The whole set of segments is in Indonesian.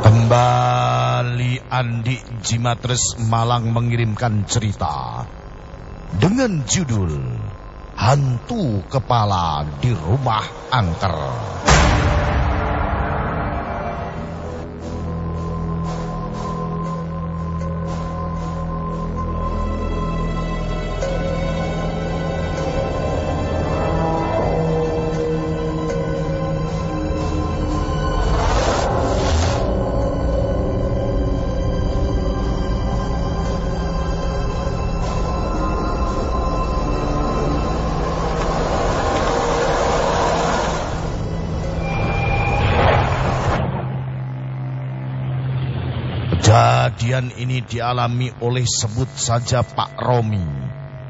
Kembali Andi Jimatres Malang mengirimkan cerita dengan judul Hantu Kepala di Rumah Angker. Kejadian ini dialami oleh sebut saja Pak Romi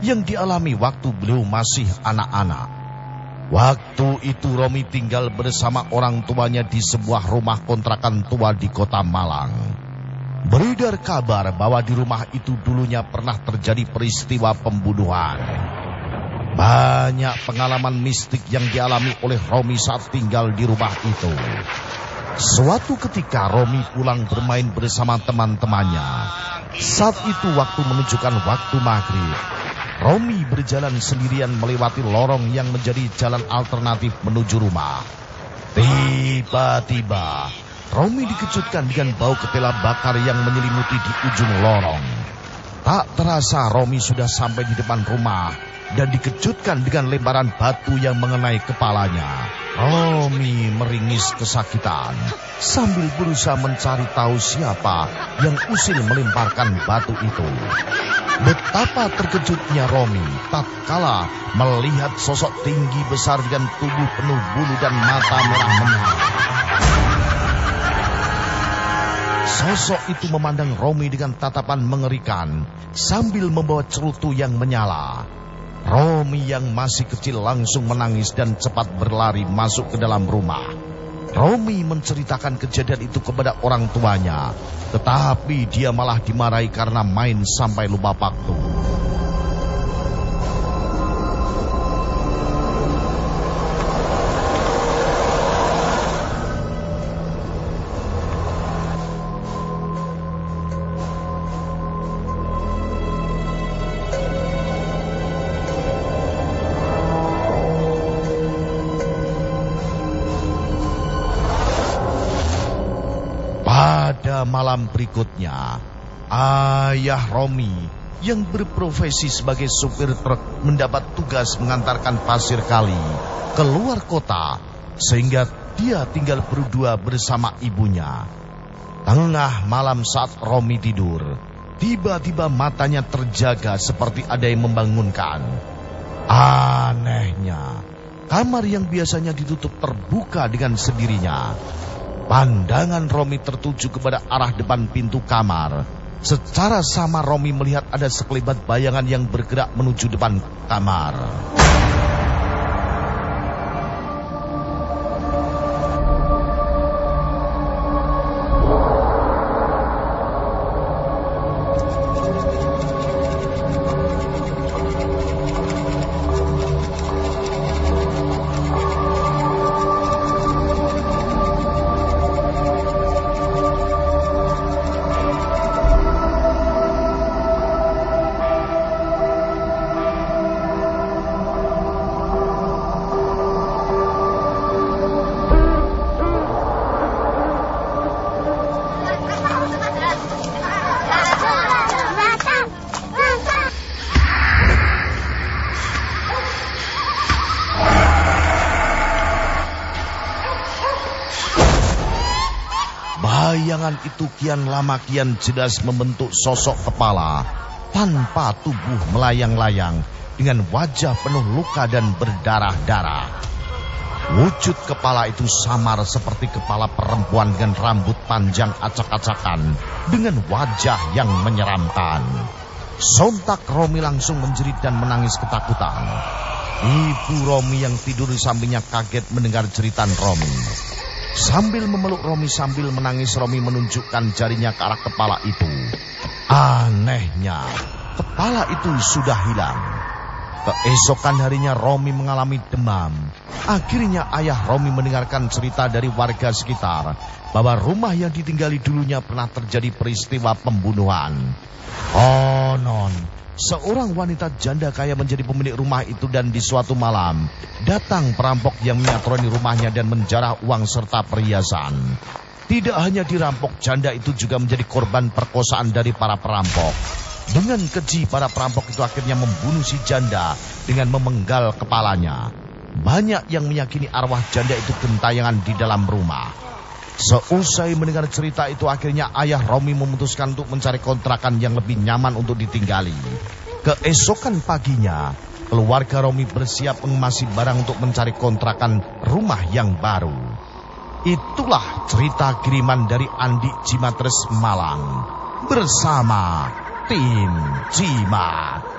yang dialami waktu beliau masih anak-anak. Waktu itu Romi tinggal bersama orang tuanya di sebuah rumah kontrakan tua di kota Malang. Beredar kabar bahwa di rumah itu dulunya pernah terjadi peristiwa pembunuhan. Banyak pengalaman mistik yang dialami oleh Romi saat tinggal di rumah itu. Suatu ketika Romi pulang bermain bersama teman-temannya. Saat itu waktu menunjukkan waktu maghrib. Romi berjalan sendirian melewati lorong yang menjadi jalan alternatif menuju rumah. Tiba-tiba, Romi dikejutkan dengan bau ketela bakar yang menyelimuti di ujung lorong. Tak terasa Romi sudah sampai di depan rumah dan dikejutkan dengan lemparan batu yang mengenai kepalanya. Romi meringis kesakitan sambil berusaha mencari tahu siapa yang usil melemparkan batu itu. Betapa terkejutnya Romi tatkala melihat sosok tinggi besar dengan tubuh penuh bulu dan mata merah menyala. Sosok itu memandang Romi dengan tatapan mengerikan sambil membawa cerutu yang menyala. Romi yang masih kecil langsung menangis dan cepat berlari masuk ke dalam rumah. Romi menceritakan kejadian itu kepada orang tuanya, tetapi dia malah dimarahi karena main sampai lupa waktu. Pada malam berikutnya, ayah Romi yang berprofesi sebagai supir truk mendapat tugas mengantarkan pasir kali keluar kota sehingga dia tinggal berdua bersama ibunya. Tengah malam saat Romi tidur, tiba-tiba matanya terjaga seperti ada yang membangunkan. Anehnya, kamar yang biasanya ditutup terbuka dengan sendirinya. Pandangan Romi tertuju kepada arah depan pintu kamar. Secara sama Romi melihat ada sekelebat bayangan yang bergerak menuju depan kamar. Bayangan itu kian lama kian jelas membentuk sosok kepala tanpa tubuh melayang-layang dengan wajah penuh luka dan berdarah-darah. Wujud kepala itu samar seperti kepala perempuan dengan rambut panjang acak-acakan dengan wajah yang menyeramkan. Sontak Romi langsung menjerit dan menangis ketakutan. Ibu Romi yang tidur di sampingnya kaget mendengar jeritan Romi. Sambil memeluk Romi sambil menangis Romi menunjukkan jarinya ke arah kepala itu. Anehnya, kepala itu sudah hilang. Keesokan harinya Romi mengalami demam. Akhirnya ayah Romi mendengarkan cerita dari warga sekitar bahwa rumah yang ditinggali dulunya pernah terjadi peristiwa pembunuhan. Oh non, seorang wanita janda kaya menjadi pemilik rumah itu dan di suatu malam datang perampok yang menyatroni rumahnya dan menjarah uang serta perhiasan. Tidak hanya dirampok, janda itu juga menjadi korban perkosaan dari para perampok. Dengan keji para perampok itu akhirnya membunuh si janda dengan memenggal kepalanya. Banyak yang meyakini arwah janda itu gentayangan di dalam rumah. Seusai mendengar cerita itu akhirnya ayah Romi memutuskan untuk mencari kontrakan yang lebih nyaman untuk ditinggali. Keesokan paginya, keluarga Romi bersiap mengemasi barang untuk mencari kontrakan rumah yang baru. Itulah cerita kiriman dari Andi Cimatres Malang bersama tim Cimat.